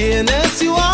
DNS you are.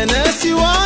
and as you are.